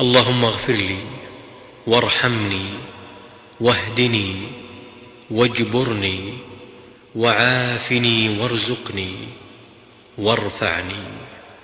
اللهم اغفر لي وارحمني واهدني واجبرني وعافني وارزقني وارفعني.